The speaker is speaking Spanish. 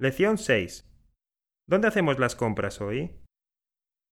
Lección 6. ¿Dónde hacemos las compras hoy?